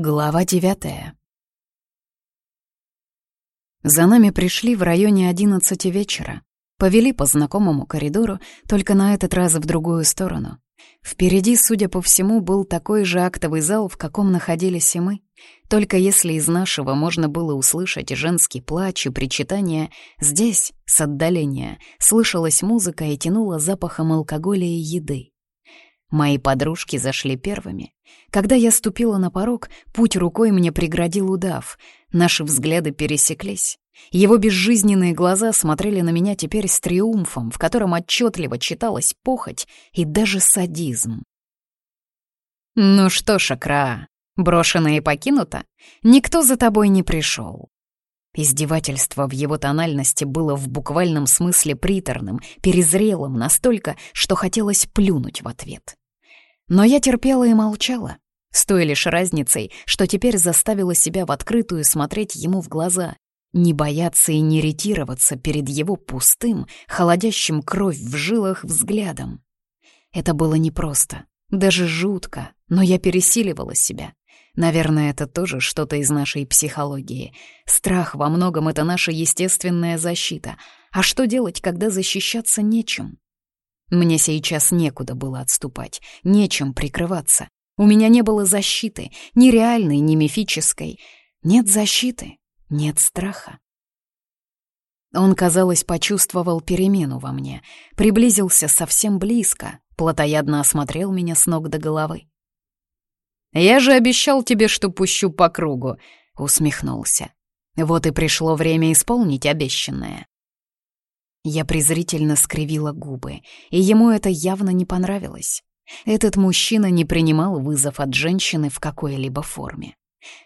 Глава девятая. За нами пришли в районе одиннадцати вечера. Повели по знакомому коридору, только на этот раз в другую сторону. Впереди, судя по всему, был такой же актовый зал, в каком находились и мы. Только если из нашего можно было услышать женский плач и причитание, здесь, с отдаления, слышалась музыка и тянула запахом алкоголя и еды. Мои подружки зашли первыми. Когда я ступила на порог, путь рукой мне преградил удав. Наши взгляды пересеклись. Его безжизненные глаза смотрели на меня теперь с триумфом, в котором отчетливо читалась похоть и даже садизм. «Ну что, Шакра, брошена и покинута? Никто за тобой не пришел. Издевательство в его тональности было в буквальном смысле приторным, перезрелым настолько, что хотелось плюнуть в ответ. Но я терпела и молчала, с той лишь разницей, что теперь заставила себя в открытую смотреть ему в глаза, не бояться и не ретироваться перед его пустым, холодящим кровь в жилах взглядом. Это было непросто, даже жутко, но я пересиливала себя. Наверное, это тоже что-то из нашей психологии. Страх во многом — это наша естественная защита. А что делать, когда защищаться нечем? Мне сейчас некуда было отступать, нечем прикрываться. У меня не было защиты, ни реальной, ни мифической. Нет защиты, нет страха. Он, казалось, почувствовал перемену во мне, приблизился совсем близко, плотоядно осмотрел меня с ног до головы. «Я же обещал тебе, что пущу по кругу», — усмехнулся. «Вот и пришло время исполнить обещанное». Я презрительно скривила губы, и ему это явно не понравилось. Этот мужчина не принимал вызов от женщины в какой-либо форме.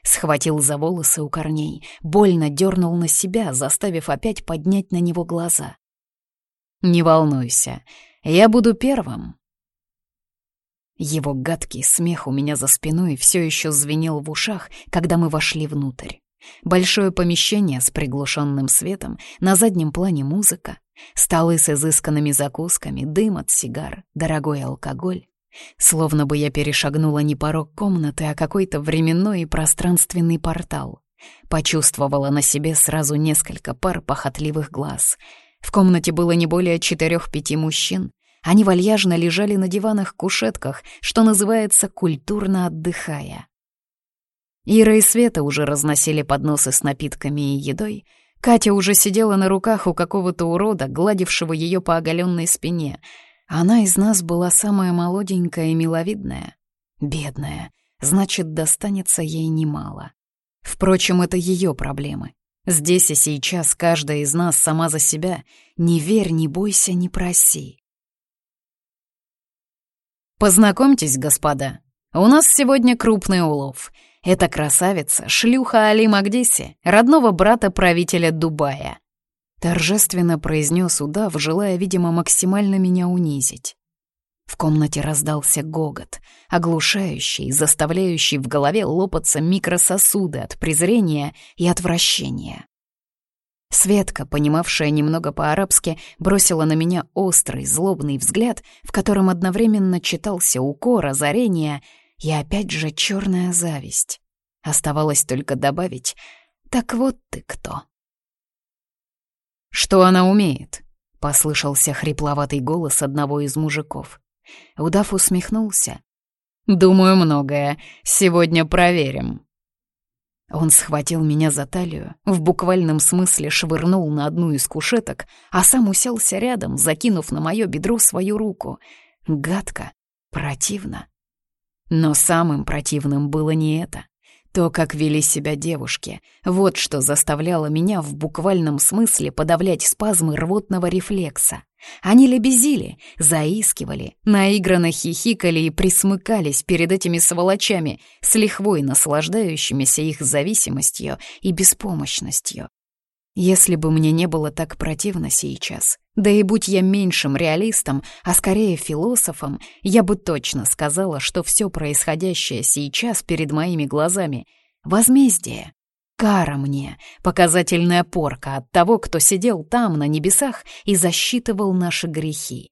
Схватил за волосы у корней, больно дернул на себя, заставив опять поднять на него глаза. «Не волнуйся, я буду первым». Его гадкий смех у меня за спиной все еще звенел в ушах, когда мы вошли внутрь. Большое помещение с приглушенным светом, на заднем плане музыка, столы с изысканными закусками, дым от сигар, дорогой алкоголь. Словно бы я перешагнула не порог комнаты, а какой-то временной и пространственный портал. Почувствовала на себе сразу несколько пар похотливых глаз. В комнате было не более четырех-пяти мужчин. Они вальяжно лежали на диванах-кушетках, что называется, культурно отдыхая. Ира и Света уже разносили подносы с напитками и едой. Катя уже сидела на руках у какого-то урода, гладившего ее по оголенной спине. Она из нас была самая молоденькая и миловидная. Бедная, значит, достанется ей немало. Впрочем, это ее проблемы. Здесь и сейчас каждая из нас сама за себя. Не верь, не бойся, не проси. Познакомьтесь, господа. У нас сегодня крупный улов — это красавица, шлюха Али Магдиси, родного брата правителя Дубая. Торжественно произнес удав, желая, видимо, максимально меня унизить. В комнате раздался гогот, оглушающий, заставляющий в голове лопаться микрососуды от презрения и отвращения. Светка, понимавшая немного по-арабски, бросила на меня острый, злобный взгляд, в котором одновременно читался укор, озарение и опять же черная зависть. Оставалось только добавить «Так вот ты кто». «Что она умеет?» — послышался хрипловатый голос одного из мужиков. Удав усмехнулся. «Думаю, многое. Сегодня проверим». Он схватил меня за талию, в буквальном смысле швырнул на одну из кушеток, а сам уселся рядом, закинув на мое бедро свою руку. Гадко, противно. Но самым противным было не это. То, как вели себя девушки, вот что заставляло меня в буквальном смысле подавлять спазмы рвотного рефлекса. Они лебезили, заискивали, наигранно хихикали и присмыкались перед этими сволочами, с лихвой наслаждающимися их зависимостью и беспомощностью. Если бы мне не было так противно сейчас, да и будь я меньшим реалистом, а скорее философом, я бы точно сказала, что все происходящее сейчас перед моими глазами — возмездие. Кара мне, показательная порка от того, кто сидел там, на небесах, и засчитывал наши грехи.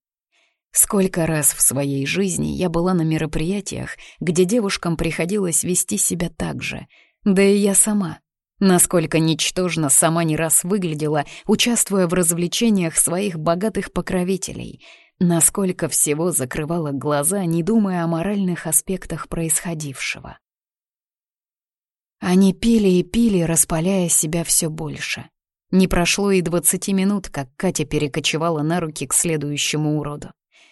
Сколько раз в своей жизни я была на мероприятиях, где девушкам приходилось вести себя так же, да и я сама. Насколько ничтожно сама не раз выглядела, участвуя в развлечениях своих богатых покровителей. Насколько всего закрывала глаза, не думая о моральных аспектах происходившего. Они пили и пили, распаляя себя все больше. Не прошло и двадцати минут, как Катя перекочевала на руки к следующему уроду.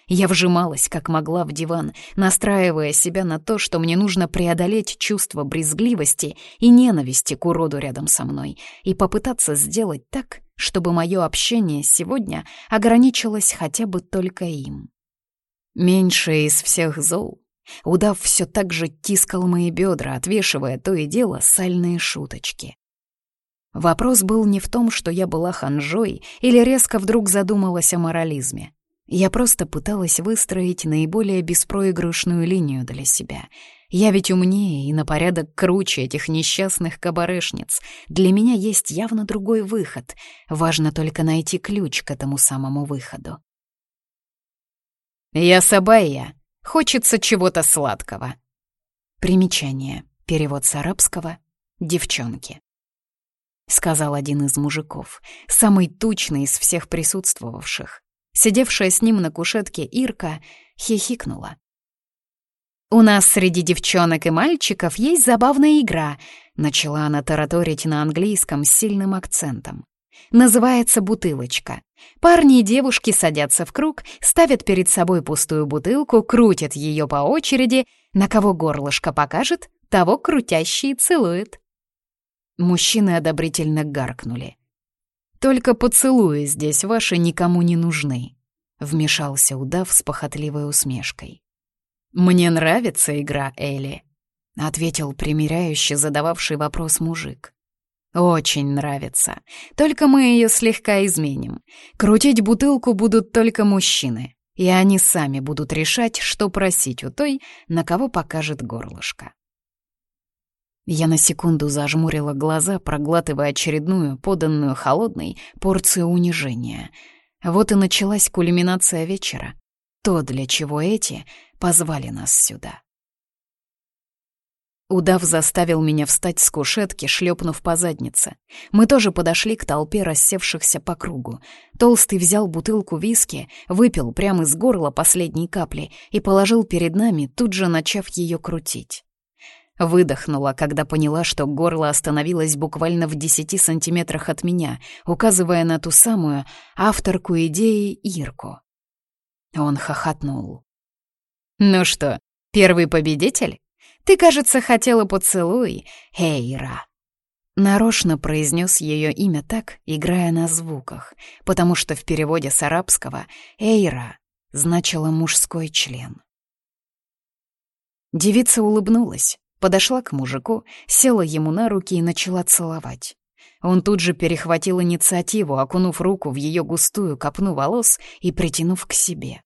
Я вжималась, как могла, в диван, настраивая себя на то, что мне нужно преодолеть чувство брезгливости и ненависти к уроду рядом со мной и попытаться сделать так, чтобы мое общение сегодня ограничилось хотя бы только им. Меньшее из всех зол. Удав все так же тискал мои бедра, отвешивая то и дело сальные шуточки. Вопрос был не в том, что я была ханжой или резко вдруг задумалась о морализме. Я просто пыталась выстроить наиболее беспроигрышную линию для себя. Я ведь умнее и на порядок круче этих несчастных кабарешниц. Для меня есть явно другой выход. Важно только найти ключ к этому самому выходу. «Я Сабайя. Хочется чего-то сладкого». Примечание. Перевод с арабского «девчонки». Сказал один из мужиков, самый тучный из всех присутствовавших. Сидевшая с ним на кушетке Ирка хихикнула. «У нас среди девчонок и мальчиков есть забавная игра», — начала она тараторить на английском с сильным акцентом. «Называется бутылочка. Парни и девушки садятся в круг, ставят перед собой пустую бутылку, крутят ее по очереди, на кого горлышко покажет, того крутящий целует». Мужчины одобрительно гаркнули. Только поцелуи здесь ваши никому не нужны», — вмешался удав с похотливой усмешкой. «Мне нравится игра Элли», — ответил примиряющий задававший вопрос мужик. «Очень нравится. Только мы ее слегка изменим. Крутить бутылку будут только мужчины, и они сами будут решать, что просить у той, на кого покажет горлышко». Я на секунду зажмурила глаза, проглатывая очередную, поданную холодной, порцию унижения. Вот и началась кульминация вечера. То, для чего эти позвали нас сюда. Удав заставил меня встать с кушетки, шлепнув по заднице. Мы тоже подошли к толпе рассевшихся по кругу. Толстый взял бутылку виски, выпил прямо из горла последней капли и положил перед нами, тут же начав ее крутить. Выдохнула, когда поняла, что горло остановилось буквально в десяти сантиметрах от меня, указывая на ту самую авторку идеи Ирку. Он хохотнул. «Ну что, первый победитель? Ты, кажется, хотела поцелуй, Эйра». Нарочно произнес ее имя так, играя на звуках, потому что в переводе с арабского «Эйра» значило «мужской член». Девица улыбнулась, Подошла к мужику, села ему на руки и начала целовать. Он тут же перехватил инициативу, окунув руку в ее густую копну волос и притянув к себе.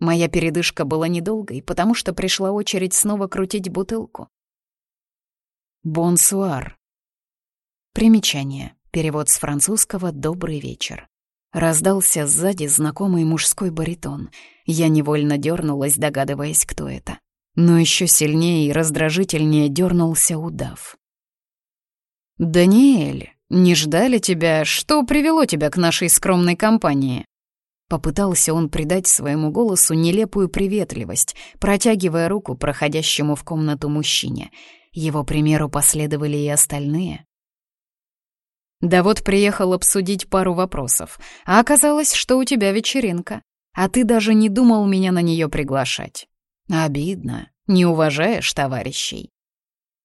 Моя передышка была недолгой, потому что пришла очередь снова крутить бутылку. «Бонсуар». Примечание. Перевод с французского «добрый вечер». Раздался сзади знакомый мужской баритон. Я невольно дернулась, догадываясь, кто это но еще сильнее и раздражительнее дернулся удав. «Даниэль, не ждали тебя? Что привело тебя к нашей скромной компании?» Попытался он придать своему голосу нелепую приветливость, протягивая руку проходящему в комнату мужчине. Его примеру последовали и остальные. «Да вот приехал обсудить пару вопросов, а оказалось, что у тебя вечеринка, а ты даже не думал меня на нее приглашать. Обидно, не уважаешь товарищей.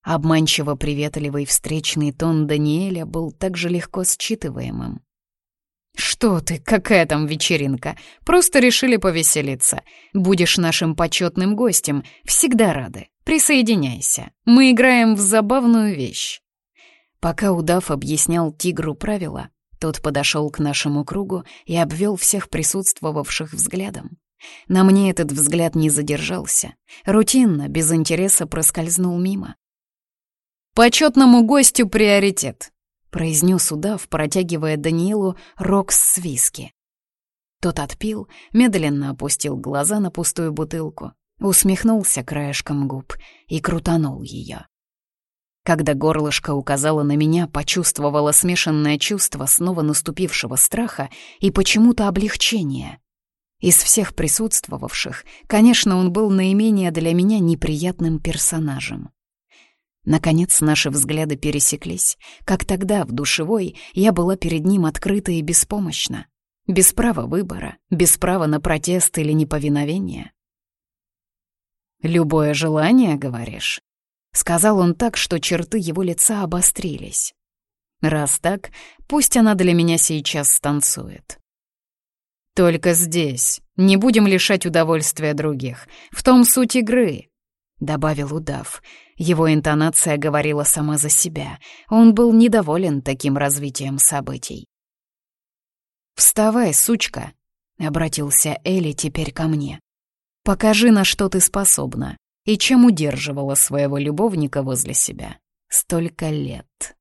Обманчиво приветливый встречный тон Даниэля был также легко считываемым. «Что ты, какая там вечеринка? Просто решили повеселиться. Будешь нашим почетным гостем, всегда рады. Присоединяйся. Мы играем в забавную вещь». Пока удав объяснял тигру правила, тот подошел к нашему кругу и обвел всех присутствовавших взглядом. На мне этот взгляд не задержался. Рутинно, без интереса проскользнул мимо. «Почетному гостю приоритет», — произнес удав, протягивая Даниилу рокс с виски. Тот отпил, медленно опустил глаза на пустую бутылку, усмехнулся краешком губ и крутанул ее. Когда горлышко указало на меня, почувствовала смешанное чувство снова наступившего страха и почему-то облегчения. Из всех присутствовавших, конечно, он был наименее для меня неприятным персонажем. Наконец наши взгляды пересеклись. Как тогда, в душевой, я была перед ним открыта и беспомощна. Без права выбора, без права на протест или неповиновение. «Любое желание, говоришь?» Сказал он так, что черты его лица обострились. Раз так, пусть она для меня сейчас станцует. Только здесь. Не будем лишать удовольствия других. В том суть игры, — добавил удав. Его интонация говорила сама за себя. Он был недоволен таким развитием событий. «Вставай, сучка!» — обратился Элли теперь ко мне. «Покажи, на что ты способна и чем удерживала своего любовника возле себя столько лет.